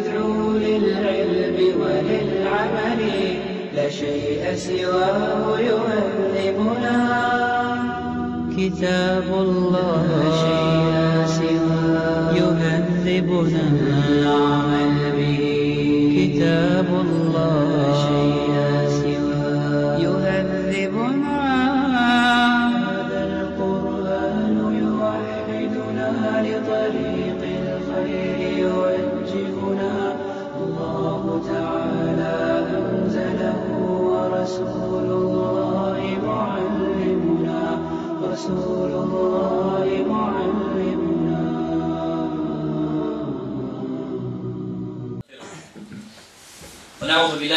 يدعو للعلم وللعمل لا شيء سواه يهذبنا كتاب الله لا شيء سواه يهذبنا العمل به. كتاب الله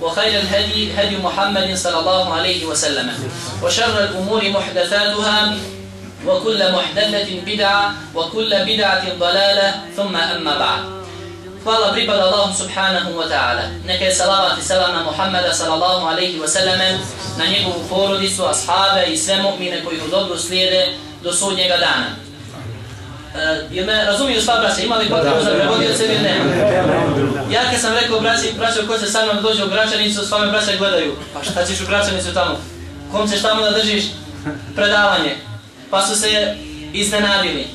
وخير الهدي هدي محمد صلى الله عليه وسلم وشر الأمور محدثاتها وكل محدثة بدعة وكل بدعة ضلالة ثم أما بعد Hvala pripada Allahu subhanahu wa ta'ala. Neka je salavat i salam na Muhammeda sallallahu alaihi wa sallame, na njegovu porodicu, ashabe i sve mu'mine koji u dobru slijede do sudnjega dana. Uh, jel me razumiju sva braća, ima li potrebu za prevodioce ili ne? Ja kad sam rekao braći, braćo ko se sa mnom dođe u Gračanicu, sva me braća gledaju. Pa šta ćeš u Gračanicu tamo? Kom ćeš tamo da držiš predavanje? Pa su se iznenadili.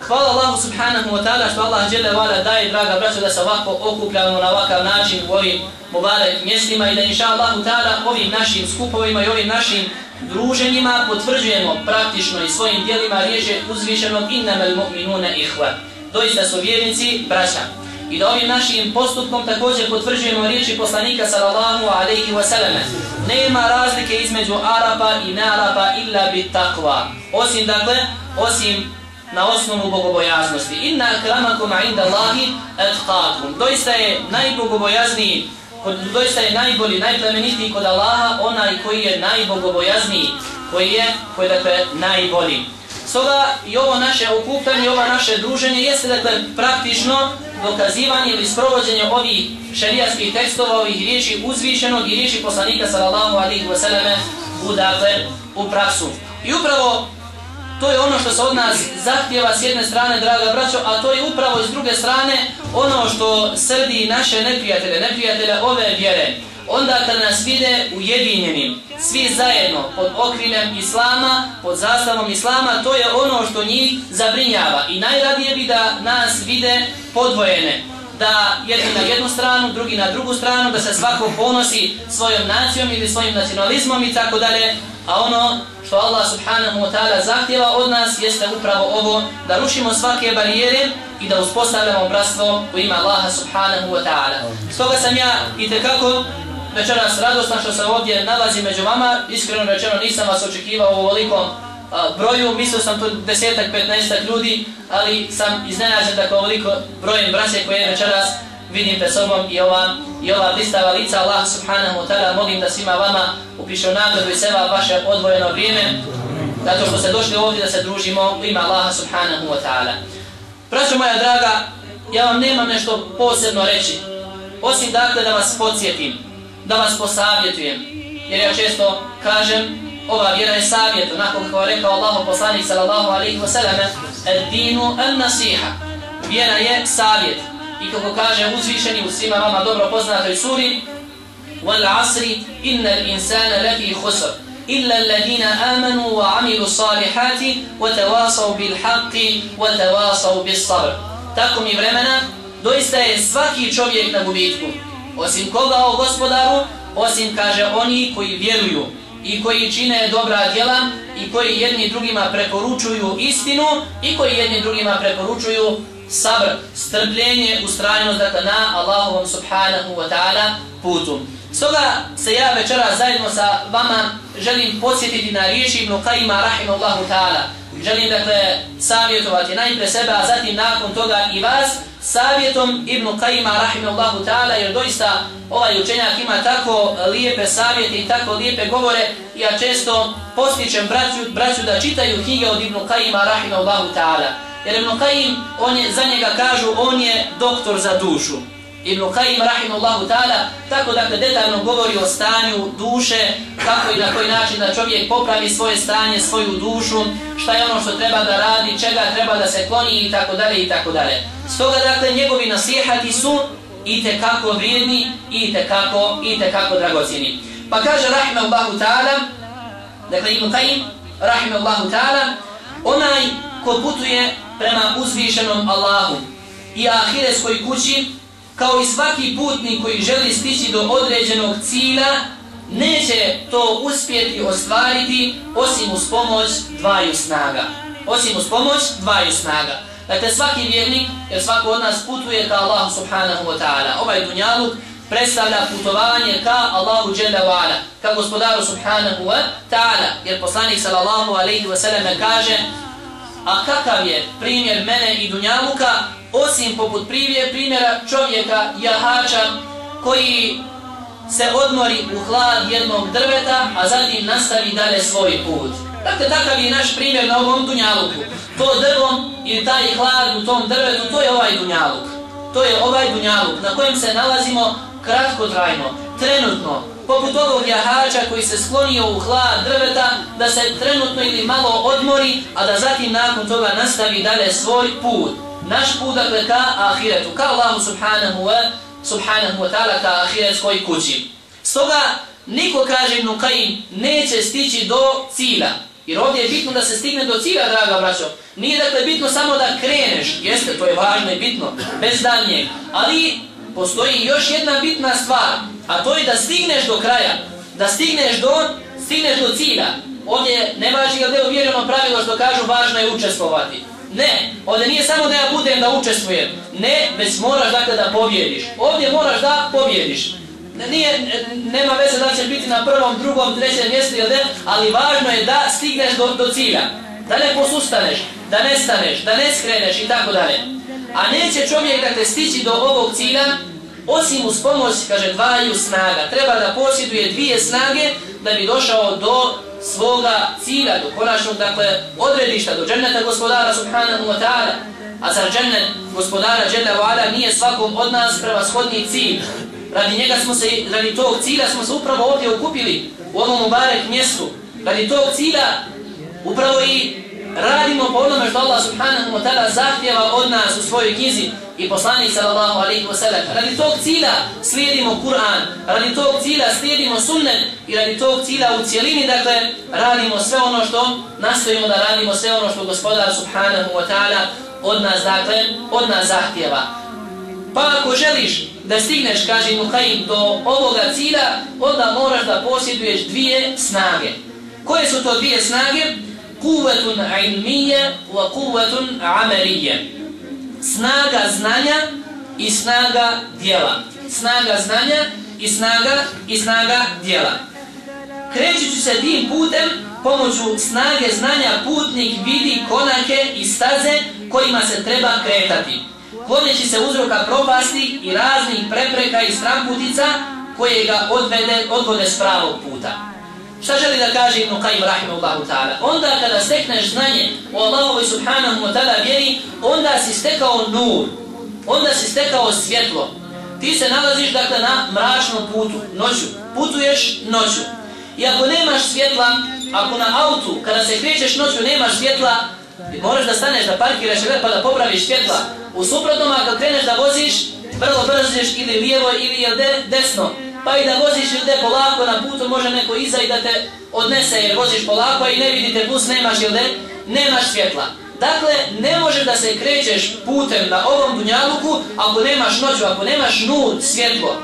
Hvala Allahu subhanahu wa ta'ala što Allah žele vala daje, draga braćo, da se ovako okupljamo na ovakav način u ovim mubarek mjestima i da inša Allahu ta'ala ovim našim skupovima i ovim našim druženjima potvrđujemo praktično i svojim dijelima riječe uzvišenog innamel mu'minuna ihva. Doista su vjernici braća. I da ovim našim postupkom također potvrđujemo riječi poslanika sallallahu alaihi wa sallam. Nema razlike između Arapa i nearapa illa bit takva. Osim dakle, osim na osnovu bogobojaznosti. Inna akramakum inda Allahi etqakum. Doista je najbogobojazniji, doista je najbolji, najplemenitiji kod Allaha onaj koji je najbogobojazniji, koji je, koji je dakle najbolji. Stoga i ovo naše okupljanje, ovo naše druženje jeste dakle praktično dokazivanje ili sprovođenje ovih šerijatskih tekstova, ovih riječi uzvišenog i riječi poslanika sallallahu alaihi wasallam u dakle u praksu. I upravo To je ono što se od nas zahtjeva s jedne strane, draga braćo, a to je upravo s druge strane ono što srdi naše neprijatelje, neprijatelje ove vjere. Onda kad nas vide ujedinjenim, svi zajedno, pod okriljem Islama, pod zastavom Islama, to je ono što njih zabrinjava. I najradije bi da nas vide podvojene, da jedni na jednu stranu, drugi na drugu stranu, da se svako ponosi svojom nacijom ili svojim nacionalizmom i tako dalje, a ono što Allah subhanahu wa ta'ala zahtjeva od nas jeste upravo ovo da rušimo svake barijere i da uspostavljamo bratstvo u ime Allaha subhanahu wa ta'ala. Stoga sam ja i tekako večeras radostan što se ovdje nalazi među vama. Iskreno rečeno nisam vas očekivao u ovolikom broju, mislio sam tu desetak, petnaestak ljudi, ali sam iznenađen da kao ovoliko brojem braće koje večeras vidim pred sobom i ova, i ova blistava lica. Allah subhanahu wa ta'ala molim da svima vama upiše u nagradu i seba vaše odvojeno vrijeme. Zato što ste došli ovdje da se družimo u ime Allaha subhanahu wa ta'ala. Braćo moja draga, ja vam nemam nešto posebno reći, osim dakle da vas podsjetim, da vas posavjetujem, jer ja često kažem, ova vjera je savjet, onako kako je rekao Allahu poslanik sallallahu alaihi wa sallam, el dinu el nasiha, vjera je savjet, i kako kaže uzvišeni u svima vama dobro poznatoj suri, wal asri inna l'insana lafi khusr, illa alladina amanu wa amilu salihati wa tawasaw bil haqqi wa tawasaw bis sabr. Tako mi vremena, doista je svaki čovjek na gubitku. Osim koga o gospodaru, osim kaže oni koji vjeruju i koji čine dobra djela i koji jedni drugima preporučuju istinu i koji jedni drugima preporučuju sabr, strpljenje, ustrajnost dakle, na Allahovom subhanahu wa ta'ala putu. Stoga se ja večera zajedno sa vama želim podsjetiti na riječi Ibn Qajima rahimahullahu ta'ala. Želim dakle savjetovati najpre sebe, a zatim nakon toga i vas savjetom Ibn Qajima rahimahullahu ta'ala jer doista ovaj učenjak ima tako lijepe savjete i tako lijepe govore ja često postičem braću, braću da čitaju knjige od Ibn Qajima rahimahullahu ta'ala. Jer Ibn Qayyim, on je, za njega kažu, on je doktor za dušu. Ibn Qayyim, rahimullahu ta'ala, tako dakle detaljno govori o stanju duše, kako i na koji način da čovjek popravi svoje stanje, svoju dušu, šta je ono što treba da radi, čega treba da se kloni i tako dalje i tako dalje. Stoga dakle njegovi nasihati su i te kako vrijedni i te kako i te kako dragocjeni. Pa kaže rahimahullahu ta'ala, dakle Ibn Qayyim, rahimahullahu ta'ala, onaj ko putuje prema uzvišenom Allahu i ahireskoj kući, kao i svaki putnik koji želi stići do određenog cilja, neće to uspjeti ostvariti osim uz pomoć dvaju snaga. Osim uz pomoć dvaju snaga. Dakle, svaki vjernik, jer svako od nas putuje ka Allahu subhanahu wa ta'ala. Ovaj dunjaluk predstavlja putovanje ka Allahu dželle wa ala, ka gospodaru subhanahu wa ta'ala. Jer poslanik sallallahu alaihi wa sallam kaže A kakav je primjer mene i Dunjaluka, osim poput privije primjera čovjeka, jahača, koji se odmori u hlad jednog drveta, a zatim nastavi dalje svoj put. Dakle, takav je naš primjer na ovom Dunjaluku. To drvom ili taj hlad u tom drvetu, to je ovaj Dunjaluk. To je ovaj Dunjaluk na kojem se nalazimo kratkotrajno, trenutno, poput ovog jahača koji se sklonio u hlad drveta, da se trenutno ili malo odmori, a da zatim nakon toga nastavi dalje svoj put. Naš put dakle ka ahiretu, ka Allahu subhanahu wa, subhanahu wa ta'ala ka ahiretskoj kući. Stoga, niko kaže Ibn Qaim, neće stići do cilja. Jer ovdje je bitno da se stigne do cilja, draga braćo. Nije dakle bitno samo da kreneš, jeste, to je važno i bitno, bez daljnjeg. Ali postoji još jedna bitna stvar, a to je da stigneš do kraja, da stigneš do, stigneš do cilja. Ovdje ne važi je uvjereno pravilo što kažu važno je učestvovati. Ne, ovdje nije samo da ja budem da učestvujem. Ne, već moraš dakle da pobjediš. Ovdje moraš da pobjediš. Nije, nema veze da ćeš biti na prvom, drugom, trećem mjestu ili ne, ali važno je da stigneš do, do cilja. Da ne posustaneš, da ne staneš, da ne skreneš i tako dalje. A neće čovjek dakle stići do ovog cilja osim uz pomoć, kaže, dvaju snaga. Treba da posjeduje dvije snage da bi došao do svoga cilja, do konačnog, dakle, odredišta, do dženneta gospodara subhanahu wa ta'ala. A zar džennet gospodara dženneta vada nije svakom od nas prevashodni cilj? Radi njega smo se, radi tog cilja smo se upravo ovdje okupili, u ovom Mubarek mjestu. Radi tog cilja upravo i radimo po onome što Allah subhanahu wa ta'ala zahtjeva od nas u svojoj knjizi i poslanik sallallahu alaihi wa sallam. Radi tog cilja slijedimo Kur'an, radi tog cilja slijedimo sunnet i radi tog cilja u cijelini, dakle, radimo sve ono što nastojimo da radimo, sve ono što gospodar subhanahu wa ta'ala od nas, dakle, od nas zahtjeva. Pa ako želiš da stigneš, kaže Nuhaim, do ovoga cilja, onda moraš da posjeduješ dvije snage. Koje su to dvije snage? Kuvetun ilmije wa kuvetun amelije. Snaga znanja i snaga dijela. Snaga znanja i snaga i snaga dijela. Krećući se tim putem, pomoću snage znanja putnik vidi konake i staze kojima se treba kretati. Kloneći se uzroka propasti i raznih prepreka i stramputica koje ga odvede, odvode s pravog puta. Šta želi da kaže Ibn Qajim rahimahullahu ta'ala? Onda kada stekneš znanje o Allahovoj subhanahu wa ta'ala vjeri, onda si stekao nur, onda si stekao svjetlo. Ti se nalaziš dakle na mračnom putu, noću. Putuješ noću. I ako nemaš svjetla, ako na autu, kada se krećeš noću, nemaš svjetla, moraš da staneš, da parkiraš pa da popraviš svjetla. U suprotnom, ako kreneš da voziš, vrlo brziš ili lijevo ili desno pa i da voziš ljude polako na putu, može neko iza i da te odnese jer voziš polako i ne vidite bus, nemaš ljude, nemaš svjetla. Dakle, ne može da se krećeš putem na ovom dunjaluku ako nemaš noću, ako nemaš nur, svjetlo.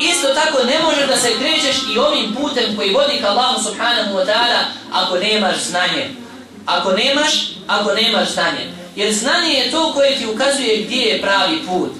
Isto tako ne može da se krećeš i ovim putem koji vodi ka Allahu subhanahu wa ta'ala ako nemaš znanje. Ako nemaš, ako nemaš znanje. Jer znanje je to koje ti ukazuje gdje je pravi put.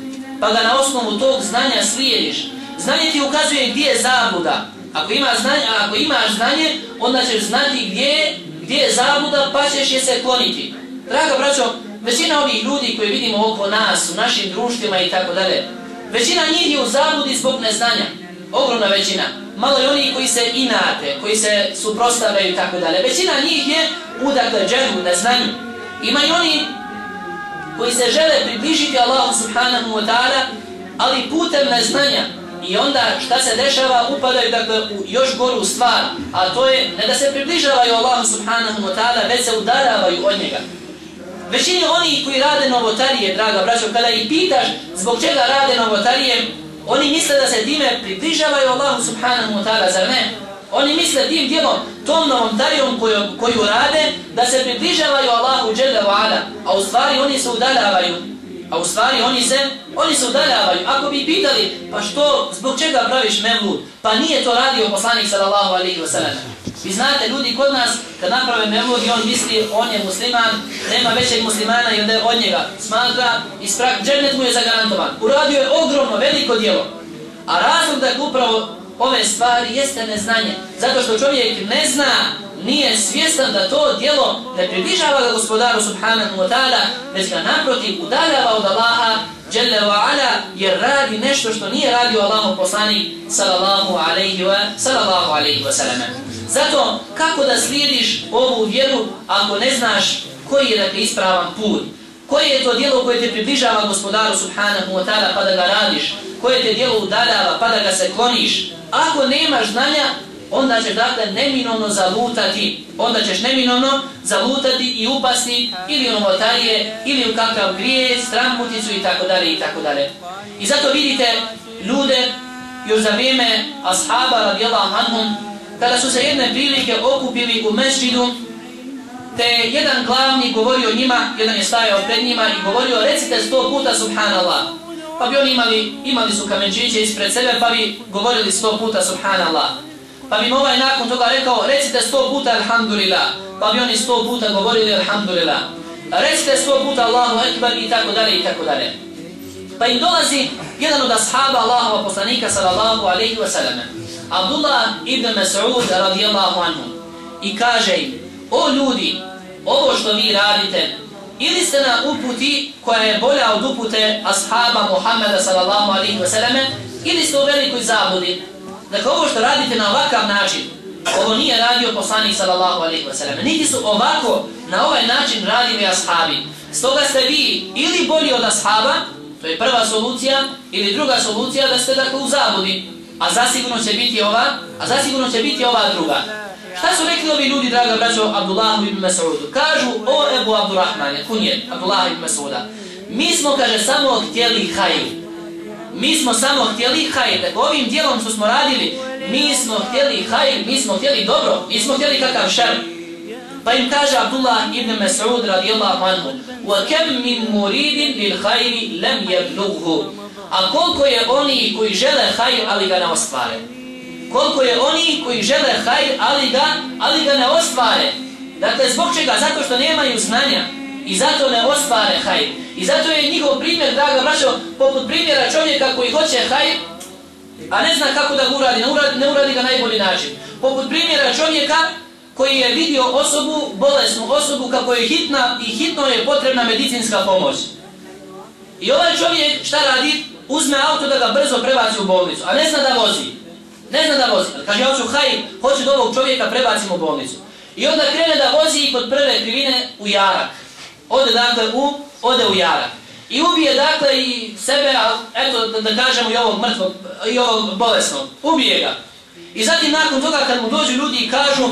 Pa ga na osnovu tog znanja slijediš. Znanje ti ukazuje gdje je zabluda. Ako imaš znanje, ako imaš znanje, onda ćeš znati gdje, gdje je zabluda, pa ćeš je se kloniti. Draga braćo, većina ovih ljudi koje vidimo oko nas, u našim društvima i tako dalje, većina njih je u zabludi zbog neznanja. Ogromna većina. Malo je oni koji se inate, koji se suprostavljaju i tako dalje. Većina njih je u dakle džemu, neznanju. Ima i oni koji se žele približiti Allahu subhanahu wa ta'ala, ali putem neznanja, I onda šta se dešava, upadaju dakle u još goru stvar, a to je ne da se približavaju Allahu subhanahu wa ta'ala, već se udaravaju od njega. Većini oni koji rade novotarije, draga braćo, kada ih pitaš zbog čega rade novotarije, oni misle da se time približavaju Allahu subhanahu wa ta'ala, zar ne? Oni misle tim djelom, tom novotarijom koju, koju rade, da se približavaju Allahu dželle wa ala, a u stvari oni se udaravaju A u stvari oni se, oni se udaljavaju. Ako bi pitali, pa što, zbog čega praviš mevlud? Pa nije to radio poslanik sallallahu alaihi wa sallam. Vi znate, ljudi kod nas, kad naprave mevlud i on misli, on je musliman, nema većeg muslimana i onda od njega smatra i džernet mu je zagarantovan. Uradio je ogromno, veliko djelo. A razlog da upravo ove stvari jeste neznanje. Zato što čovjek ne zna nije svjestan da to djelo ne približava ga gospodaru subhanahu wa ta'ala, već ga naprotiv udaljava od Allaha jalla wa ala, jer radi nešto što nije radio Allahu poslanik sallallahu alaihi wa, sallallahu alaihi wa sallam. Zato, kako da slijediš ovu vjeru ako ne znaš koji je dakle ispravan put? Koje je to djelo koje te približava gospodaru subhanahu wa ta'ala pa da ga radiš? Koje te djelo udaljava pa da ga se kloniš? Ako nemaš znanja, onda ćeš dakle neminovno zalutati, onda ćeš neminovno zalutati i upasti ili u novotarije, ili u kakav grije, stramuticu i tako dalje i tako dalje. I zato vidite ljude još za vrijeme ashaba radijallahu anhum, kada su se jedne prilike okupili u mesđidu, te jedan glavni govorio njima, jedan je stajao pred njima i govorio recite sto puta subhanallah. Pa bi oni imali, imali su kamenčiće ispred sebe pa bi govorili sto puta subhanallah. Pa bi ovaj nakon toga rekao, recite sto puta alhamdulillah. Pa bi oni sto puta govorili alhamdulillah. Recite sto puta Allahu ekber i tako dalje i tako dalje. Pa im dolazi jedan od ashaba Allahova poslanika sallallahu alaihi wa sallam. Abdullah ibn Mas'ud radijallahu anhu. I kaže im, o ljudi, ovo što vi radite, ili ste na uputi koja je bolja od upute ashaba Muhammeda sallallahu alaihi wa sallam, ili ste u velikoj zabudi. Dakle, ovo što radite na ovakav način, ovo nije radio poslanik sallallahu alaihi wasallam. Niti su ovako, na ovaj način radili ashabi. Stoga ste vi ili bolji od ashaba, to je prva solucija, ili druga solucija da ste dakle u zabudi. A zasigurno će biti ova, a zasigurno će biti ova druga. Šta su rekli ovi ljudi, draga braćo, Abdullahu ibn Mas'udu? Kažu, o Ebu Abdurrahmane, kunje, Abdullah ibn Mas'uda. Mi smo, kaže, samo htjeli hajr Mi smo samo htjeli hajr. Dakle, ovim dijelom što smo radili, mi smo htjeli hajr, mi smo htjeli dobro, mi smo htjeli kakav šer. Pa im kaže Abdullah ibn Mas'ud radijallahu anhu وَكَمْ مِنْ مُرِيدٍ لِلْحَيْرِ لَمْ يَبْلُغْهُ A koliko je oni koji žele hajr, ali ga ne ostvare? Koliko je oni koji žele hajr, ali ga, ali ga ne ostvare? Dakle, zbog čega? Zato što nemaju znanja i zato ne ostvare hajr. I zato je njihov primjer, draga braćo, poput primjera čovjeka koji hoće hajr, a ne zna kako da ga uradi, ne uradi, ne uradi ga najbolji način. Poput primjera čovjeka koji je vidio osobu, bolesnu osobu, kako je hitna i hitno je potrebna medicinska pomoć. I ovaj čovjek šta radi? Uzme auto da ga brzo prebaci u bolnicu, a ne zna da vozi. Ne zna da vozi. Kaže, ja hoću haj, hoću da ovog čovjeka prebacim u bolnicu. I onda krene da vozi i kod prve krivine u jarak. Ode dakle u, ode u jarak. I ubije dakle i sebe, a eto da, da kažemo i ovog mrtvog, i ovog bolesnog. Ubije ga. I zatim nakon toga kad mu dođu ljudi i kažu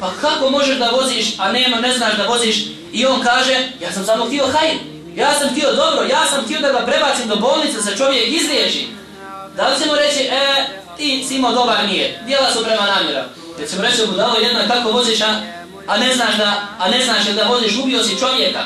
pa kako možeš da voziš, a nema, ne znaš da voziš, i on kaže, ja sam samo htio hajn, ja sam htio dobro, ja sam htio da ga prebacim do bolnice, za čovjek izliječi. Da li ćemo reći, e, ti si imao dobar nije, dijela su prema namjera. Jer ćemo reći, budalo jedna kako voziš, a, a ne znaš da, a ne znaš da voziš, ubio si čovjeka.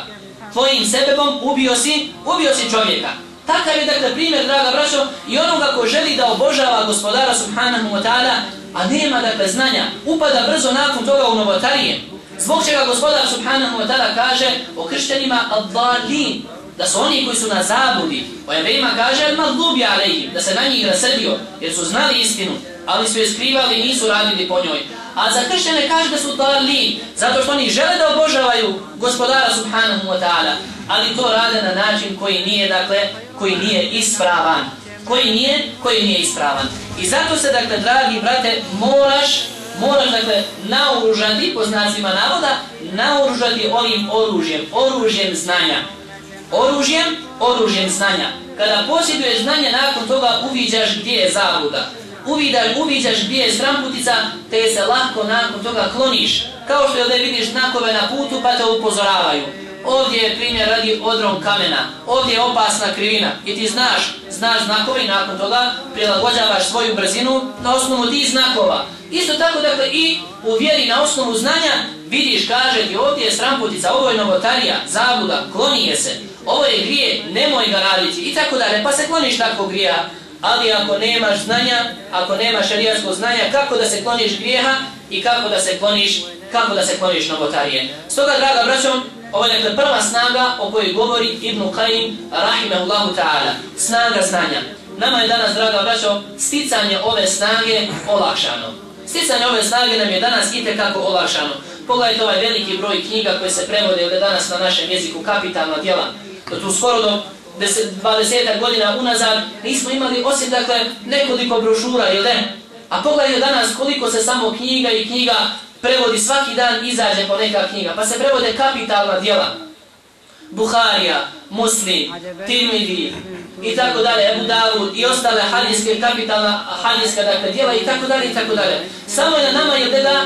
Tvojim sebebom ubio si, ubio si čovjeka. Takav je dakle primjer, draga braćo, i onoga ko želi da obožava gospodara subhanahu wa ta'ala, a nema dakle znanja, upada brzo nakon toga u novotarije. Zbog čega gospodar subhanahu wa ta'ala kaže o krštenima al-dalin, da su oni koji su na zabudi. O jebejima kaže al-maglubi alejim, da se na njih rasrdio, jer su znali istinu, ali su je skrivali i nisu radili po njoj. A za kršćane kaže da su dalin, zato što oni žele da obožavaju gospodara subhanahu wa ta'ala, ali to rade na način koji nije, dakle, koji nije ispravan. Koji nije, koji nije ispravan. I zato se, dakle, dragi brate, moraš, moraš, dakle, naoružati, po znacima navoda, naoružati ovim oružjem, oružjem znanja. Oružjem, oružjem znanja. Kada posjeduješ znanje, nakon toga uviđaš gdje je zabluda. Uvidaš, uviđaš gdje je stramputica, te se lahko nakon toga kloniš. Kao što je da vidiš znakove na putu, pa te upozoravaju ovdje je primjer radi odrom kamena, ovdje je opasna krivina i ti znaš, znaš znakove i nakon toga prilagođavaš svoju brzinu na osnovu tih znakova. Isto tako dakle i u vjeri na osnovu znanja vidiš, kaže ti ovdje je sramputica, ovo je novotarija, zabuda, klonije se, ovo je grije, nemoj ga raditi i tako dalje, pa se kloniš takvog grija. Ali ako nemaš znanja, ako nemaš šarijatskog znanja, kako da se kloniš grijeha i kako da se kloniš, kako da se kloniš novotarije. Stoga, draga braćom, Ovo je dakle prva snaga o kojoj govori Ibn Qayyim rahimahullahu ta'ala. Snaga znanja. Nama je danas, draga braćo, sticanje ove snage olakšano. Sticanje ove snage nam je danas itekako olakšano. Pogledajte ovaj veliki broj knjiga koje se prevode ovdje danas na našem jeziku, kapitalna djela. Tu skoro do 20 godina unazad nismo imali osim dakle nekoliko brošura, ili ne? A pogledajte danas koliko se samo knjiga i knjiga prevodi svaki dan izađe po neka knjiga, pa se prevode kapitalna djela. Buharija, Muslim, Tirmidi i tako dalje, Ebu Davud i ostale hadijske, kapitalna hadijska dakle, djela i tako dalje i tako dalje. Samo je na nama je da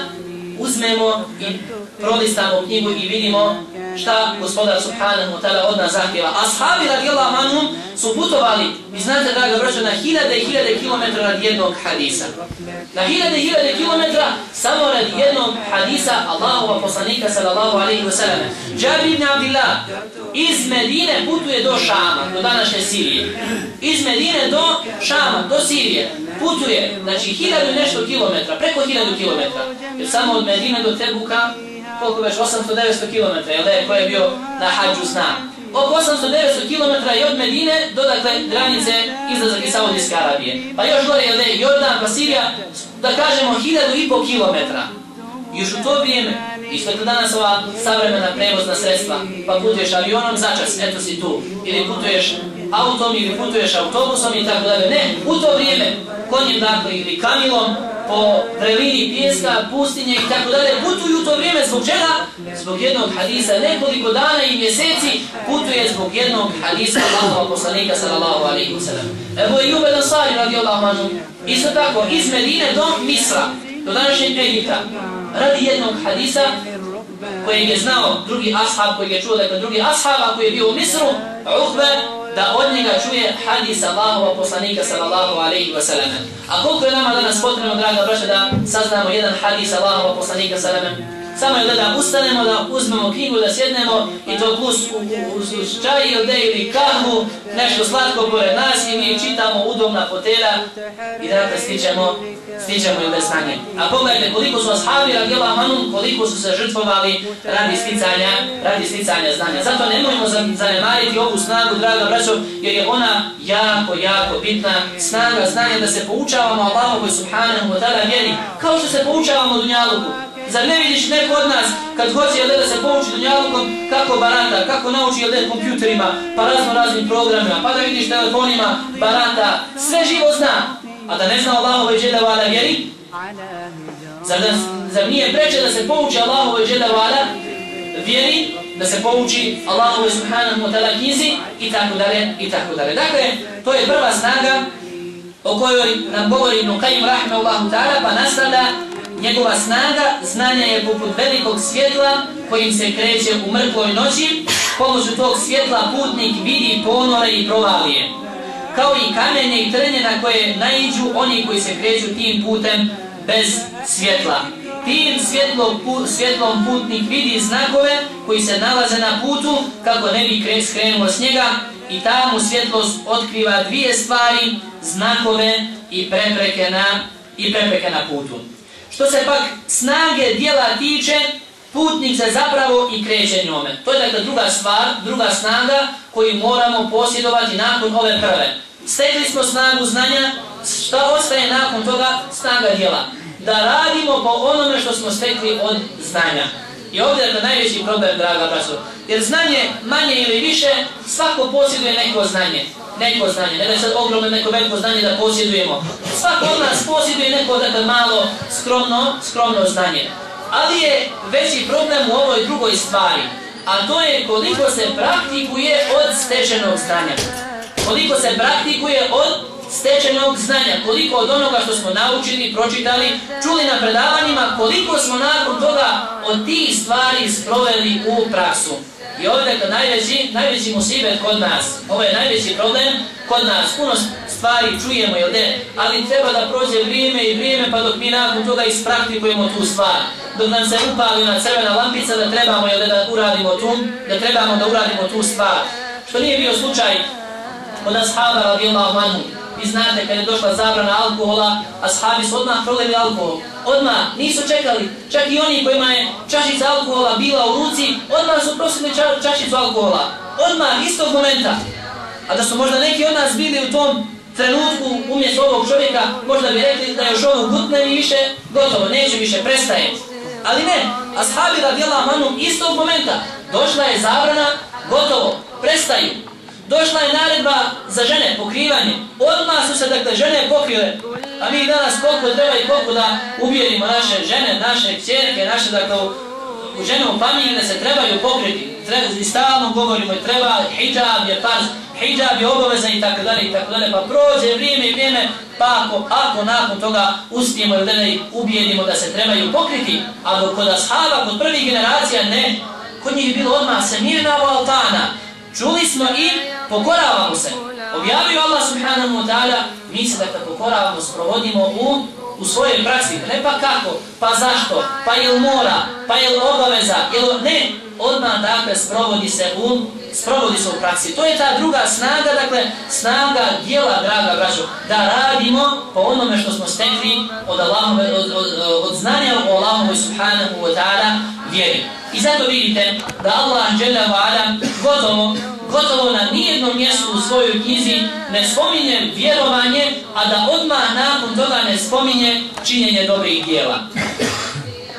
uzmemo i prolistamo knjigu i vidimo šta gospodar subhanahu wa ta'ala od nas zahtjeva. Ashabi radijallahu anhum su putovali, vi znate draga braćo, na hiljade i hiljade kilometra radi jednog hadisa. Na hiljade i hiljade kilometra samo radi jednog hadisa Allahova poslanika sallallahu alaihi wa sallam. Džabir ibn Abdillah iz Medine putuje do Šama, do današnje Sirije. Iz Medine do Šama, do Sirije putuje, znači hiljadu nešto kilometra, preko hiljadu kilometra. Jer samo od Medine do Tebuka koliko već 800-900 kilometra, jel da je ko je bio na hađu zna. Oko 800-900 km je od Medine do dakle granice izlazak iz Saudijske Arabije. Pa još gore je da je Jordan pa Sirija, da kažemo 1500 km. Još u to vrijeme, isto je danas ova savremena prevozna sredstva, pa putuješ avionom začas, eto si tu, ili putuješ autom ili putuješ autobusom i tako dalje. Ne, u to vrijeme, konjem dakle ili kamilom, po vrelini pjeska, pustinje i tako dalje, putuju u to vrijeme zbog čega? Zbog jednog hadisa, nekoliko dana i mjeseci putuje zbog jednog hadisa Allahova poslanika sallallahu alaihi wa sallam. Evo je Jube Nasari radi Allah. Isto tako, iz Medine do Misra, do današnjeg Egipta, radi jednog hadisa kojeg je znao drugi ashab, kojeg je čuo dakle drugi ashab, a koji je bio u Misru, Uhbe, da od njega čuje hadis Allahova poslanika sallallahu alaihi wa sallam. A koliko je nama danas potrebno, draga braća, da saznamo jedan hadis Allahova poslanika sallallahu Samo je da ustanemo, da uzmemo knjigu, da sjednemo i to plus uz, uz čaj ili de ili kahvu, nešto slatko pored nas i mi čitamo udobna fotela i dakle stičemo, stičemo ili stanje. A pogledajte koliko su ashabi radijela manum, koliko su se žrtvovali radi sticanja, radi sticanja znanja. Zato nemojmo zanemariti ovu snagu, draga braćo, jer je ona jako, jako bitna snaga znanja da se poučavamo Allahu koji subhanahu wa ta'ala vjeri, kao što se poučavamo Dunjaluku. Zar ne vidiš neko od nas kad hoće da se pouči Dunjalukom kako barata, kako nauči jel kompjuterima, pa razno raznim programima, pa da vidiš telefonima, barata, sve živo zna, a da ne zna Allahove džedavala vjeri? Zar, da, zar nije preče da se pouči Allahove džedavala vjeri, da se pouči Allahove subhanahu wa ta'ala knjizi i tako dalje i tako dalje. Dakle, to je prva snaga o kojoj nam govori Ibn Qayyim Allahu ta'ala, pa nastavlja njegova snaga, znanja je poput velikog svjetla kojim se kreće u mrtvoj noći, pomoću tog svjetla putnik vidi ponore i provalije, kao i kamenje i trnje na koje naiđu oni koji se kreću tim putem bez svjetla. Tim svjetlom, pu, svjetlom putnik vidi znakove koji se nalaze na putu kako ne bi skrenulo s njega i tamo svjetlost otkriva dvije stvari, znakove i prepreke na, i prepreke na putu. Što se pak snage dijela tiče, putnik se zapravo i kreće njome. To je dakle druga stvar, druga snaga koju moramo posjedovati nakon ove prve. Stekli smo snagu znanja, šta ostaje nakon toga? Snaga dijela. Da radimo po onome što smo stekli od znanja. I ovdje je dakle najveći problem, draga braćo. Jer znanje, manje ili više, svako posjeduje neko znanje neko znanje, ne da je sad ogromno neko veliko znanje da posjedujemo. Svako od nas posjeduje neko dakle malo skromno, skromno znanje. Ali je veći problem u ovoj drugoj stvari, a to je koliko se praktikuje od stečenog znanja. Koliko se praktikuje od stečenog znanja, koliko od onoga što smo naučili, pročitali, čuli na predavanjima, koliko smo nakon toga od tih stvari sproveli u praksu. I ovdje je najveći, najveći musibet kod nas. Ovo je najveći problem kod nas. Puno stvari čujemo, jel de? Ali treba da prođe vrijeme i vrijeme pa dok mi nakon toga ispraktikujemo tu stvar. Dok nam se upali na crvena lampica da trebamo jel da uradimo tu, da trebamo da uradimo tu stvar. Što nije bio slučaj kod ashaba radijallahu anhu. Vi znate kada je došla zabrana alkohola, ashabi su odmah proleli alkohol. Odmah nisu čekali, čak i oni kojima je čašica alkohola bila u ruci, odmah su prosili ča čašicu alkohola. Odmah, istog momenta. A da su možda neki od nas bili u tom trenutku umjesto ovog čovjeka, možda bi rekli da još ovo gutne i više, gotovo, neću više, prestaje. Ali ne, ashabi radijela manu istog momenta, došla je zabrana, gotovo, prestaju. Došla je naredba za žene, pokrivanje. Odmah su se, dakle, žene pokrile. A mi danas koliko treba i koliko da uvjerimo naše žene, naše kćerke, naše, dakle, u ženom familiji da se trebaju pokriti. Treba, I stalno govorimo, treba hijab je farz, hijab je obaveza i tako dalje i tako dalje. Pa prođe vrijeme i vrijeme, pa ako, ako nakon toga uspijemo ili da ubijedimo da se trebaju pokriti, a dok kod ashaba, kod prvih generacija, ne. Kod njih je bilo odmah se mirna altana, Čuli smo i pokoravamo se. Objavio Allah subhanahu wa ta'ala, mi se dakle pokoravamo, sprovodimo u, u svojoj praksi. Ne pa kako, pa zašto, pa jel mora, pa jel obaveza, jel ne, odmah dakle sprovodi se u sprovodi se u praksi. To je ta druga snaga, dakle, snaga dijela, draga braćo, da radimo po onome što smo stekli od, Allahove, od, od, od znanja o Allahovoj subhanahu wa ta'ala vjeri. I zato vidite da Allah dželle Vala gotovo gotovo na nijednom mjestu u svojoj knjizi ne spominje vjerovanje, a da odmah nakon toga ne spominje činjenje dobrih dijela.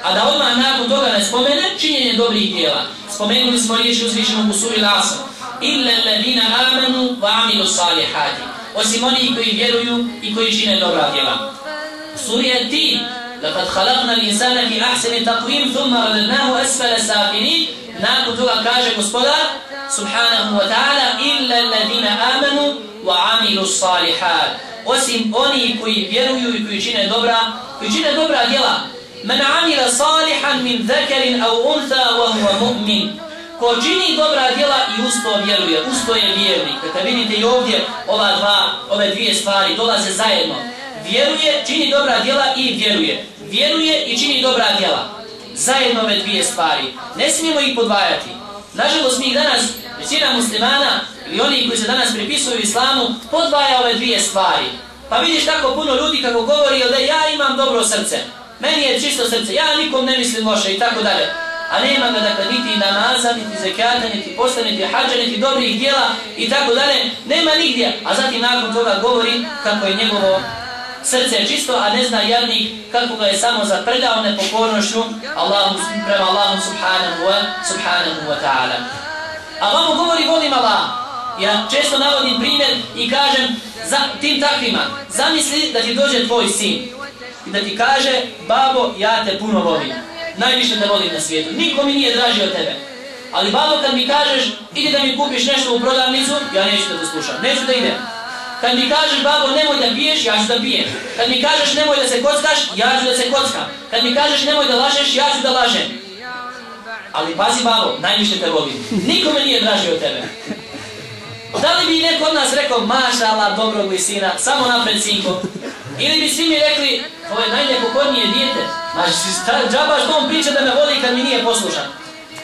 A da odmah nakon toga ne spomene činjenje dobrih dijela. Spomenuli smo riječi uzvišenog u suri Lasa. Ille levina amenu wa amilu salihati. Osim oni koji vjeruju i koji čine dobra djela. Surija ti لقد خلقنا الإنسان في أحسن تقويم ثم رددناه أسفل سافلين nakon toga kaže gospodar subhanahu wa ta'ala illa alladhina amanu wa amilu salihat osim oni koji vjeruju i koji čine dobra koji čine dobra djela man amila salihan min dhakarin aw untha wa huwa mu'min ko čini dobra djela i usto vjeruje usto je vjernik kada vidite i ovdje ova dva ove dvije stvari dolaze zajedno vjeruje čini dobra djela i vjeruje vjeruje i čini dobra djela. zajedno ove dvije stvari. Ne smijemo ih podvajati. Nažalost, mi danas, većina muslimana i oni koji se danas pripisuju islamu, podvaja ove dvije stvari. Pa vidiš tako puno ljudi kako govori da ja imam dobro srce. Meni je čisto srce, ja nikom ne mislim loše i tako dalje. A nema ga dakle niti namaza, niti zekata, niti posta, niti hađa, niti dobrih dijela i tako dalje. Nema nigdje. A zatim nakon toga govori kako je njegovo srce je čisto, a ne zna jadnik kako ga je samo zapredao nepokornošću Allahu, prema Allahu subhanahu wa, subhanahu wa ta'ala. A vamo govori volim Allah. Ja često navodim primjer i kažem za tim takvima, zamisli da ti dođe tvoj sin i da ti kaže, babo, ja te puno volim. Najviše te volim na svijetu. Niko mi nije draži od tebe. Ali babo, kad mi kažeš, idi da mi kupiš nešto u prodavnicu, ja neću da te slušam. Neću da idem. Kad mi kažeš, babo, nemoj da biješ, ja ću da bijem. Kad mi kažeš, nemoj da se kockaš, ja ću da se kockam. Kad mi kažeš, nemoj da lažeš, ja ću da lažem. Ali pazi, babo, najviše te volim. Niko me nije draži od tebe. Da li bi neko od nas rekao, maša Allah, dobrog li sina, samo napred sinko? Ili bi svi mi rekli, ovo je najnepokornije dijete. Znači, džaba što on priča da me voli kad mi nije poslušan.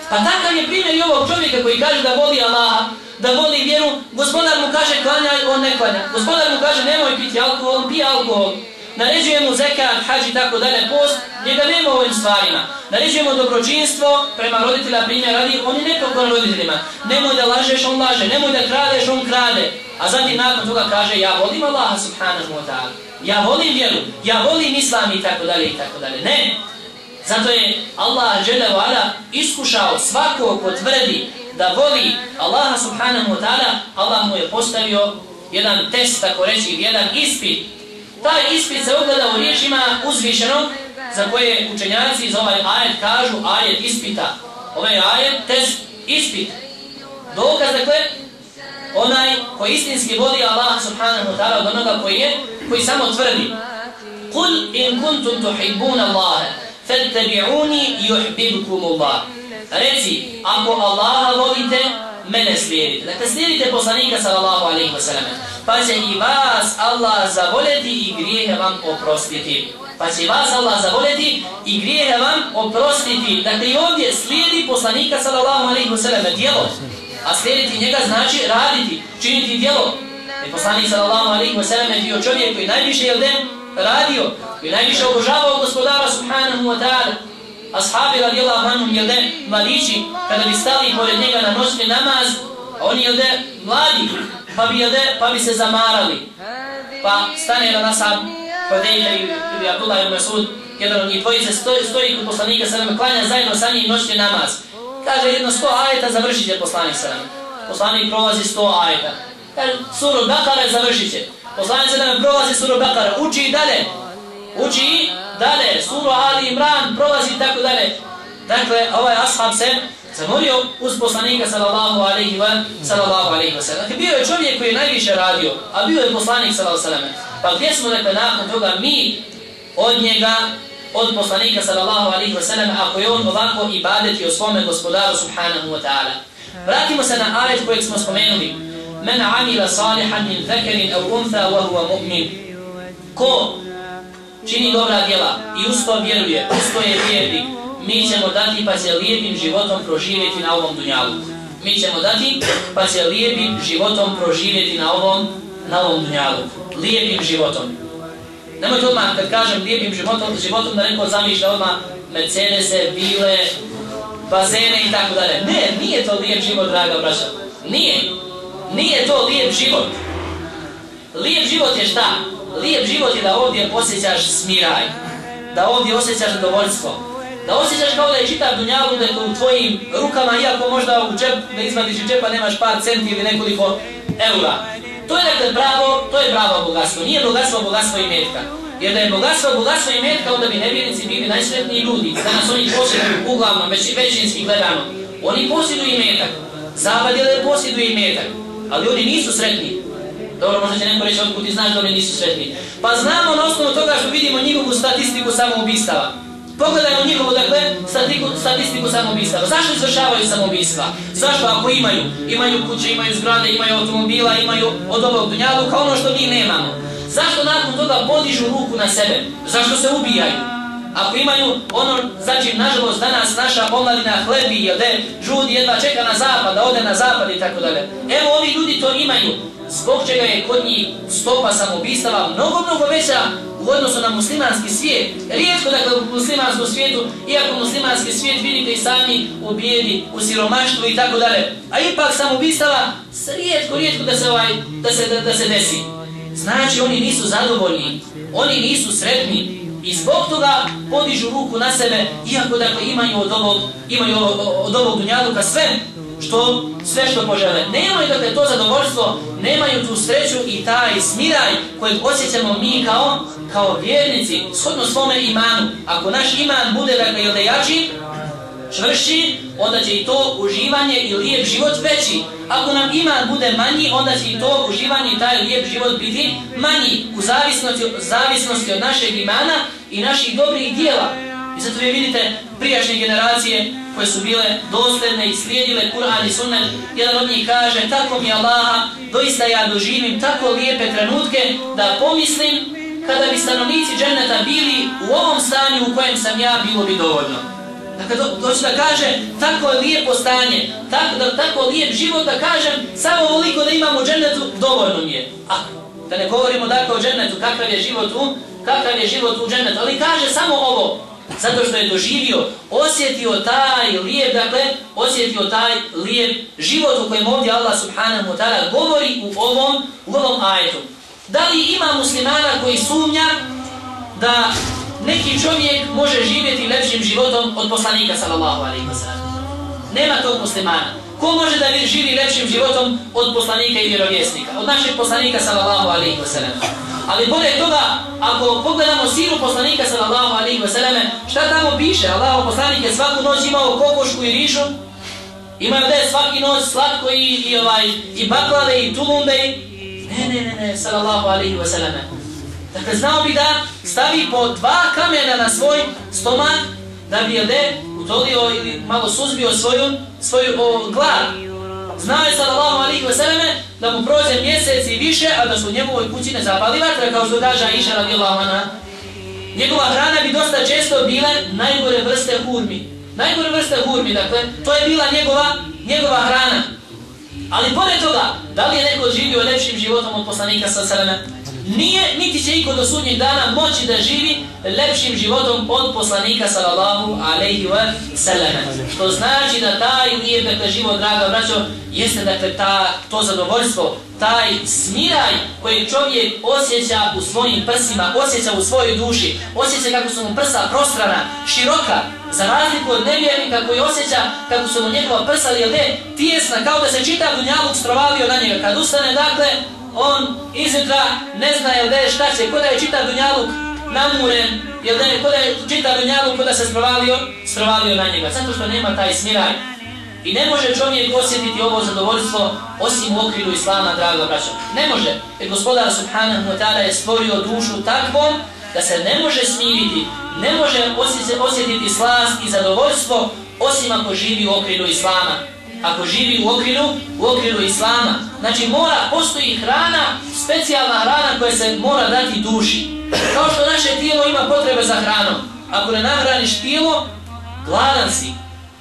Pa takav je primjer i ovog čovjeka koji kaže da voli Allaha, da voli kaže klanjaj, on ne klanja. Gospodar mu kaže nemoj piti alkohol, on pije alkohol. Naređuje mu zekat, hađi tako dalje, post, njega nema ovim stvarima. Naređujemo dobročinstvo, prema roditelja primjer radi, on je nepokon roditeljima. Nemoj da lažeš, on laže, nemoj da kradeš, on krade. A zatim nakon toga kaže, ja volim Allaha subhanahu wa ta'ala. Ja volim vjeru, ja volim islam i tako dalje i tako dalje. Ne, Zato je Allah dželevala iskušao svako ko tvrdi da voli Allaha subhanahu wa ta'ala, Allah mu je postavio jedan test, tako reći, jedan ispit. Taj ispit se ogleda u riječima uzvišenog, za koje učenjaci iz ovaj ajet kažu ajet ispita. Ovaj ajet, test, ispit. Dokaz, dakle, onaj koji istinski voli Allaha subhanahu wa ta'ala od onoga koji je, koji samo tvrdi. Kul in kuntum tuhibbuna Allahe, fattabi'uni yuhibbukumullah. Reci, ako Allaha volite, mene slijedite. Dakle, slijedite poslanika sallallahu alaihi wa sallam. Pa će i vas Allah zavoljeti i grijehe vam oprostiti. Pa će vas Allah zavoljeti i grijehe vam oprostiti. Dakle, i ovdje slijedi poslanika sallallahu alaihi wa sallam djelo. A slijediti njega znači raditi, činiti djelo. Jer poslanik sallallahu alaihi wa sallam je bio čovjek koji najviše je radio, koji najviše obožavao gospodara subhanahu wa ta'ala. Ashabi radijallahu anhum jel de mladići, kada bi stali pored njega na noćni namaz, oni jel de mladi, pa bi, jel de, pa bi se zamarali. Pa stane na nasab pa Hodejka ili Abdullah ibn Masud, jedan od njih dvojice stoji, stoji kod poslanika sallam, klanja zajedno sa njim noćni namaz. Kaže jedno sto ajeta završit će poslanik sallam. Poslanik prolazi sto ajeta. Kaže suru Bakara završit će. Poslanik sallam prolazi suru Bakara, uči i dalje. Uči dalje, suru Ali Imran, prolazi i tako dalje. Dakle, ovaj ashab se zamolio uz poslanika sallallahu alaihi wa sallallahu alaihi wa sallam. Dakle, bio je čovjek koji je najviše radio, a bio je poslanik sallallahu alaihi wa sallam. Pa gdje smo dakle nakon toga mi od njega, od poslanika sallallahu alaihi wa sallam, ako je on ovako ibadeti o svome gospodaru subhanahu wa ta'ala. Vratimo se na ajet kojeg smo spomenuli. Men amila salihan min zekerin au untha wa huwa mu'min. Ko čini dobra djela i usto vjeruje, usto je vjernik, mi ćemo dati pa će lijepim životom proživjeti na ovom dunjalu. Mi ćemo dati pa će lijepim životom proživjeti na ovom, na ovom dunjalu. Lijepim životom. Nemojte odmah kad kažem lijepim životom, životom da neko zamišlja odmah Mercedese, bile, bazene i tako dalje. Ne, nije to lijep život, draga braća. Nije. Nije to lijep život. Lijep život je šta? Lijep život je da ovdje osjećaš smiraj. Da ovdje osjećaš zadovoljstvo. Da osjećaš kao da je čitav dunjalu da je to u tvojim rukama, iako možda u džep, da izvadiš iz džepa nemaš par centi ili nekoliko eura. To je dakle pravo, to je pravo bogatstvo. Nije bogatstvo bogatstvo i metka. Jer da je bogatstvo bogatstvo i metka, onda bi nevjernici bili najsretniji ljudi. Danas oni posjeduju uglavnom, već većinski gledano. Oni posjeduju i metak. Zapad je da posjeduju i metak. Ali oni nisu sretni. Dobro, možda će neko reći otkud ti znaš da oni nisu sretni. Pa znamo na osnovu toga što vidimo njihovu statistiku samoubistava. Pogledajmo njihovu, dakle, statistiku, statistiku samoubistava. Zašto izvršavaju samoubistva? Zašto ako imaju? Imaju kuće, imaju zgrade, imaju automobila, imaju od ovog dunjalu, kao ono što mi nemamo. Zašto nakon toga podižu ruku na sebe? Zašto se ubijaju? ako imaju ono, znači, nažalost, danas naša omladina hlebi, jel de, žudi jedva čeka na zapad, da ode na zapad i tako dalje. Evo, ovi ljudi to imaju, zbog čega je kod njih stopa samobistava mnogo, mnogo veća u odnosu na muslimanski svijet. Rijetko dakle u muslimanskom svijetu, iako muslimanski svijet vidite i sami u bijedi, u siromaštvu i tako dalje. A ipak samobistava rijetko, rijetko da se, ovaj, da se, da, da se desi. Znači oni nisu zadovoljni, oni nisu sretni i zbog toga podižu ruku na sebe, iako dakle imaju od ovog, imaju od ovog dunjaluka sve, što sve što požele. Nemaju dakle to zadovoljstvo, nemaju tu sreću i taj smiraj kojeg osjećamo mi kao kao vjernici, shodno svome imanu. Ako naš iman bude dakle ili jači, čvrši, onda će i to uživanje i lijep život veći. Ako nam iman bude manji, onda će i to uživanje i taj lijep život biti manji u zavisnosti, zavisnosti od našeg imana i naših dobrih dijela. I zato vi vidite prijašnje generacije koje su bile dosledne i slijedile Kur'an i Sunnet, jedan od njih kaže, tako mi Allaha, doista ja doživim tako lijepe trenutke da pomislim kada bi stanovnici dženeta bili u ovom stanju u kojem sam ja, bilo bi dovoljno. Dakle, to, to da kaže, tako je lijepo stanje, tako, da, tako lijep život da kažem, samo ovoliko da imamo dženetu, dovoljno mi je. A, da ne govorimo dakle o dženetu, kakav je život u, kakav je život u dženetu, ali kaže samo ovo, zato što je doživio, osjetio taj lijep, dakle, osjetio taj lijep život u kojem ovdje Allah subhanahu wa ta'ala govori u ovom, u ovom ajetu. Da li ima muslimana koji sumnja da neki čovjek može živjeti lepšim životom od poslanika sallallahu alaihi wa sallam? Nema tog muslimana. Ko može da živi lepšim životom od poslanika i vjerovjesnika? Od našeg poslanika sallallahu alaihi wasallam. Ali pored toga, ako pogledamo siru poslanika sallallahu alaihi wasallam, šta tamo piše? Allaho poslanik je svaku noć imao kokošku i rišu, imao da je svaki noć slatko i, i, ovaj, i baklave i tulumbe Ne, ne, ne, ne, sallallahu alaihi wasallam. Dakle, znao bi da stavi po dva kamena na svoj stomak, da bi je utolio ili malo suzbio svoju, svoju o, glav. Znao je sallallahu alihi vseleme da mu prođe mjesec i više, a da su u njegovoj kući ne zapali vatra, kao što kaže Iša radijallahu anha. Njegova hrana bi dosta često bile najgore vrste hurmi. Najgore vrste hurmi, dakle, to je bila njegova, njegova hrana. Ali pored toga, da li je neko živio lepšim životom od poslanika sa seleme? Nije, niti će iko do sudnjeg dana moći da živi lepšim životom od poslanika sallallahu alaihi wa sallam. Što znači da taj lijep dakle, život, draga braćo, jeste dakle ta, to zadovoljstvo, taj smiraj koji čovjek osjeća u svojim prsima, osjeća u svojoj duši, osjeća kako su mu prsa prostrana, široka, za razliku od nevjernika koji osjeća kako su mu njegova prsa, jel tijesna, kao da se čita dunjaluk strovalio na njega. Kad ustane, dakle, on izjutra ne zna jel da je šta će, kod da je čita dunjaluk namuren, jel da je kod da je čita dunjaluk kod da se sprovalio, sprovalio na njega, zato što nema taj smiraj. I ne može čovjek osjetiti ovo zadovoljstvo osim u okviru Islama, drago braćo. Ne može, jer gospodar subhanahu wa ta'ala je stvorio dušu takvom da se ne može smiriti, ne može osjetiti slast i zadovoljstvo osim ako živi u okviru Islama ako živi u okviru, u okviru islama. Znači mora, postoji hrana, specijalna hrana koja se mora dati duši. Kao što naše tijelo ima potrebe za hranom. Ako ne nahraniš tijelo, gladan si.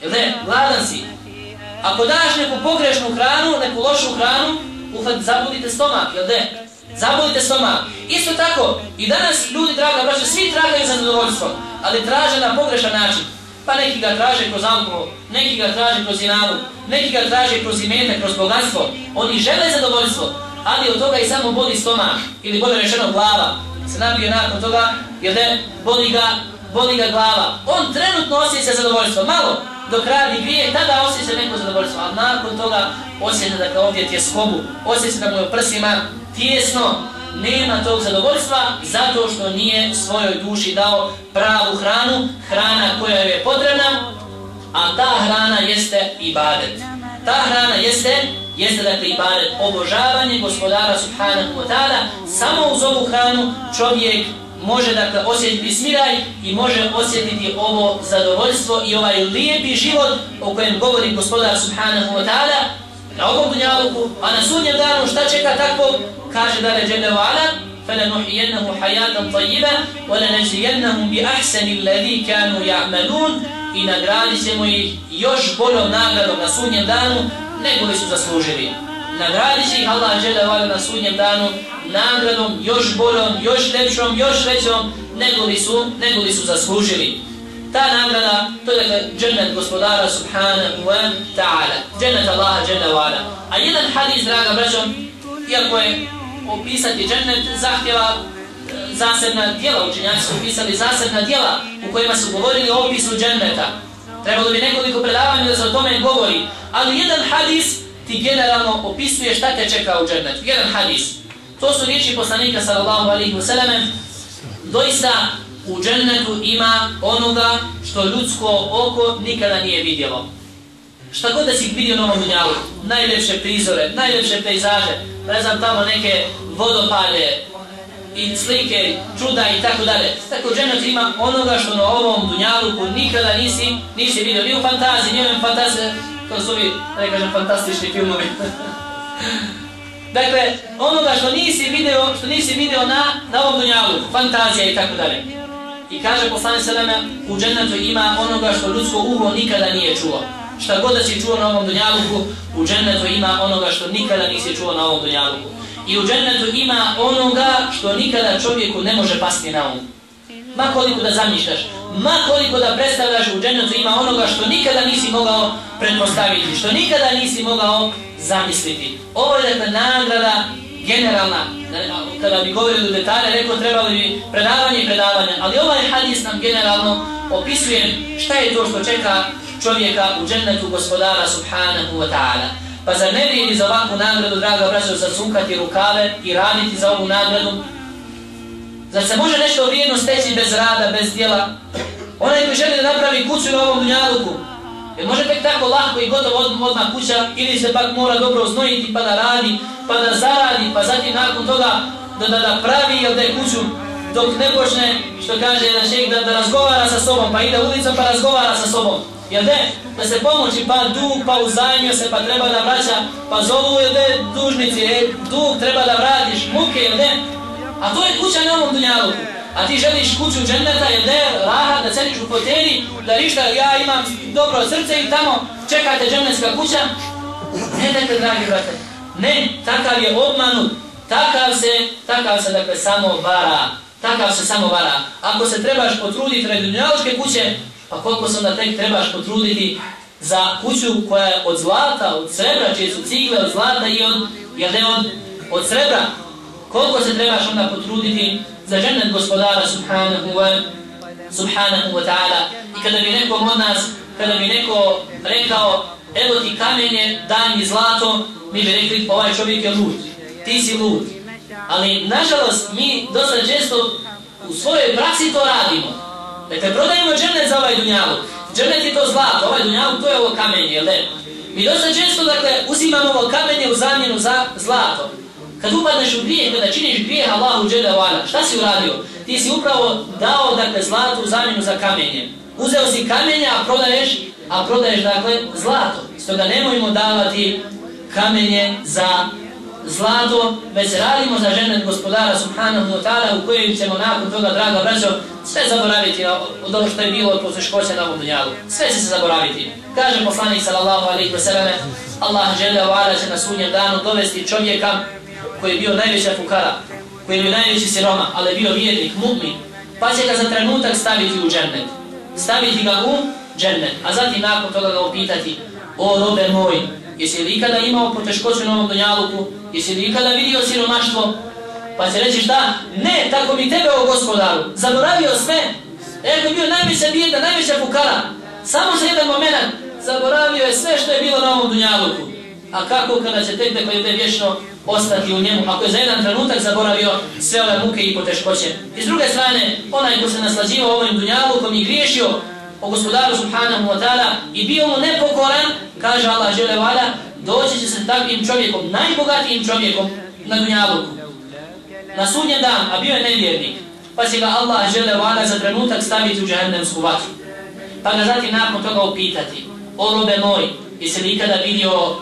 Jel ne? Gladan si. Ako daš neku pogrešnu hranu, neku lošu hranu, ufad, zabudite stomak, jel ne? Zabudite stomak. Isto tako, i danas ljudi, draga braća, svi tragaju za zadovoljstvo, ali traže na pogrešan način. Pa neki ga traže kroz alkohol, neki ga traže kroz inalu, neki ga traže kroz imete, kroz bogatstvo. Oni žele zadovoljstvo, ali od toga i samo boli stomak, ili bolje rečeno glava. Se nabije nakon toga, jer ne, boli ga, boli ga glava. On trenutno osjeća zadovoljstvo, malo, dok radi grije, tada osjeća neko zadovoljstvo, ali nakon toga osjeća da kao ovdje tjeskobu, osjeća da mu je prsima tijesno, nema tog zadovoljstva zato što nije svojoj duši dao pravu hranu, hrana koja je potrebna, a ta hrana jeste ibadet. Ta hrana jeste, jeste dakle ibadet, obožavanje gospodara subhanahu wa ta'ala, samo uz ovu hranu čovjek može dakle osjetiti smiraj i može osjetiti ovo zadovoljstvo i ovaj lijepi život o kojem govori gospodar subhanahu wa ta'ala na ovom dunjaluku, a na sudnjem danu šta čeka takvog, kaže da ređene ala, فلنحيينه حياة طيبة ولنجزينهم بأحسن الذي كانوا يعملون i nagradit ćemo ih još boljom nagradom na sudnjem danu nego li su zaslužili. Nagradit će ih Allah žele na sudnjem danu nagradom još boljom, još lepšom, još većom nego li su, nego li su zaslužili. Ta nagrada, to je dakle džennet gospodara subhanahu wa ta'ala. Džennet Allaha dženda wa ala. A jedan hadis, draga braćo, iako je opisati džennet zahtjeva e, zasebna dijela, učenjaci su pisali zasebna dijela u kojima su govorili o opisu dženneta. Trebalo bi nekoliko predavanja da se o tome govori, ali jedan hadis ti generalno opisuje šta te čeka u džennetu. Jedan hadis. To su riječi poslanika sallallahu alaihi wa sallam. Doista u džennetu ima onoga što ljudsko oko nikada nije vidjelo. Šta god da si vidio na ovom dunjalu, najljepše prizore, najljepše pejzaže, pa ne znam tamo neke vodopade, i slike, čuda i tako dalje. Tako džennet ima onoga što na ovom dunjaluku nikada nisi, nisi vidio, ni u fantaziji, ni u fantaziji, kao su ovi, ne kažem, fantastični filmovi. dakle, onoga što nisi video, što nisi video na, na ovom dunjalu, fantazija i tako dalje. I kaže poslani Seleme, u džennetu ima onoga što ljudsko uho nikada nije čuo. Šta god da si čuo na ovom dunjaluku, u džennetu ima onoga što nikada nisi čuo na ovom dunjaluku i u džennetu ima onoga što nikada čovjeku ne može pasti na um. Ma koliko da zamišljaš, ma koliko da predstavljaš u džennetu ima onoga što nikada nisi mogao pretpostaviti, što nikada nisi mogao zamisliti. Ovo je dakle nagrada generalna, kada bi govorili u detalje, rekao trebalo bi predavanje i predavanje, ali ovaj hadis nam generalno opisuje šta je to što čeka čovjeka u džennetu gospodara subhanahu wa ta'ala. Pa zar ne vrijedi za ovakvu nagradu, draga braćo, zasukati rukave i raditi za ovu nagradu? Zar se može nešto vrijedno steći bez rada, bez dijela? Onaj koji želi da napravi kuću na ovom dunjaluku, jer može tek tako lahko i gotovo od, odmah kuća, ili se pak mora dobro oznojiti pa da radi, pa da zaradi, pa zatim nakon toga da, da, da pravi jel da je kuću dok ne počne, što kaže jedan šejk, da, da razgovara sa sobom, pa ide ulicom pa razgovara sa sobom. Jel de, Da se pomoći, pa dug, pa uzajmio se, pa treba da vraća, pa zovu, jel de, dužnici, e, dug treba da vratiš, muke, jel de. A to je kuća na ovom dunjalu. A ti želiš kuću dženneta, jer ne, raha, da sediš u hoteli, da ništa, ja imam dobro srce i tamo čekate džennetska kuća. Ne, dakle, dragi brate, ne, takav je obmanut, takav se, takav se, dakle, samo vara, takav se samo vara. Ako se trebaš potruditi radi dunjalučke kuće, Pa koliko se onda tek trebaš potruditi za kuću koja je od zlata, od srebra, čije su cigle od zlata i od, jel ne od, od srebra? Koliko se trebaš onda potruditi za ženet gospodara subhanahu wa, subhanahu wa ta'ala? I kada bi nekom od nas, kada bi neko rekao, evo ti kamenje, daj mi zlato, mi bi rekli, ovaj čovjek je lud, ti si lud. Ali, nažalost, mi dosta često u svojoj praksi to radimo. Dakle, prodajemo džennet za ovaj dunjalu. Džennet je to zlato, ovaj dunjalu to je ovo kamenje, jel ne? Mi dosta često, dakle, uzimamo ovo kamenje u zamjenu za zlato. Kad upadneš u grijeh, kada činiš grijeh Allahu džele vala, šta si uradio? Ti si upravo dao, dakle, zlato u zamjenu za kamenje. Uzeo si kamenje, a prodaješ, a prodaješ, dakle, zlato. Stoga nemojmo davati kamenje za zlato, već radimo za ženet gospodara subhanahu wa ta'ala u kojem ćemo nakon toga, draga braćo, sve zaboraviti od ono što je bilo od posveškoća na ovom dunjalu. Sve će se zaboraviti. Kaže poslanik sallallahu alaihi wa sallam, Allah žele ovara će na sudnjem danu dovesti čovjeka koji je bio najveća fukara, koji je bio najveći siroma, ali je bio vjernik, mu'min, pa će ga za trenutak staviti u džennet. Staviti ga u džennet, a zatim nakon toga ga upitati, o robe moj, jesi li ikada imao poteškoću na ovom donjaluku, jesi li ikada vidio siromaštvo, Pa će reći šta? Ne, tako mi tebe o gospodaru. Zaboravio sve. Eko bio najveća bijeda, najveća fukara, Samo za jedan moment zaboravio je sve što je bilo na ovom dunjaluku. A kako kada će tek dakle neko je vječno ostati u njemu, ako je za jedan trenutak zaboravio sve ove muke i poteškoće. I s druge strane, onaj ko se naslađivao ovim dunjalukom i griješio o gospodaru subhanahu wa ta'ala i bio mu nepokoran, kaže Allah žele vala, doći će se takvim čovjekom, najbogatijim čovjekom na dunjaluku na sudnjem dan, a bio je nevjernik, pa će ga Allah žele za trenutak staviti u džahennemsku vatru. Pa ga zatim nakon toga upitati, o robe moj, jesi li ikada vidio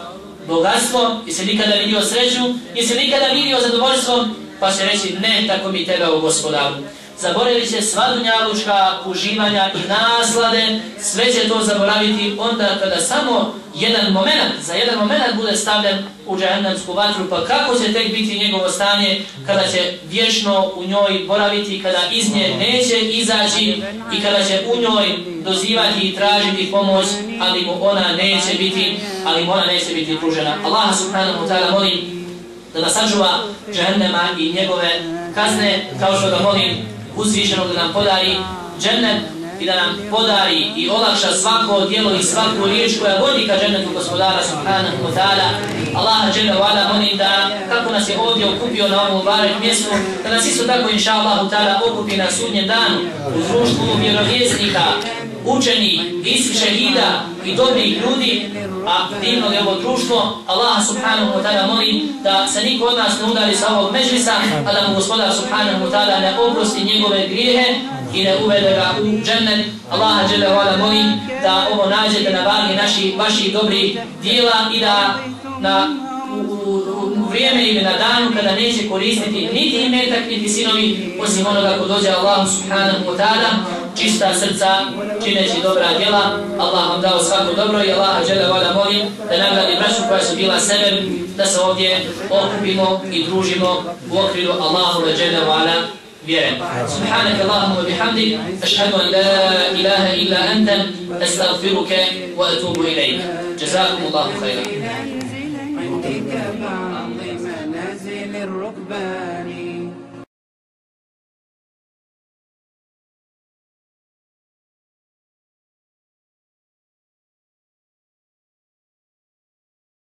bogatstvo, jesi nikada vidio sreću, jesi nikada vidio zadovoljstvo, pa pa će reći ne tako mi tebe o gospodaru. Zaboravit će sva dunjalučka uživanja i naslade, sve će to zaboraviti onda kada samo jedan moment, za jedan moment bude stavljen u džahennemsku vatru, pa kako će tek biti njegovo stanje kada će vječno u njoj boraviti, kada iz nje neće izaći i kada će u njoj dozivati i tražiti pomoć, ali mu ona neće biti, ali mu ona neće biti pružena. Allah subhanahu wa ta'ala molim da nas sačuva džahennema i njegove kazne, kao što ga molim uzvišenog da nam podari džennet i da nam podari i olakša svako djelo i svaku riječ koja vodi ka džennetu gospodara subhanahu wa ta'ala. Allaha dželle wa molim da kako nas je ovdje okupio na ovom barek mjestu, da nas isto tako inša Allahu ta'ala okupi na sudnjem danu u društvu vjerovjesnika, učeni, isti šehida i dobrih ljudi, a divno je ovo društvo, Allah subhanahu wa ta'ala molim da se niko od nas ne udari sa ovog međlisa, a da mu gospodar subhanahu wa ta'ala ne oprosti njegove grijehe i ne uvede ga u džennet. Allaha dželle wa moli molim da ovo nađete na vagi naši, vaših dobrih dijela i da na u, u, u vrijeme ili na danu kada neće koristiti niti imetak, niti sinovi, osim onoga ko dođe Allah subhanahu wa ta'ala, čista srca, čineći dobra djela. Allah vam dao svako dobro i Allah žele vala molim da nagradi braću koja su bila sebe, da se ovdje okupimo i družimo u okviru Allahu žele vala vjere. Subhanak Allahumma bihamdik, ašhadu an la ilaha illa anta, astaghfiruke wa atubu ilaik. Jazakum Allahu khairan. man.